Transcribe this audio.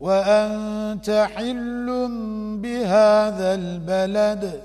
وأنت حل بهذا البلد.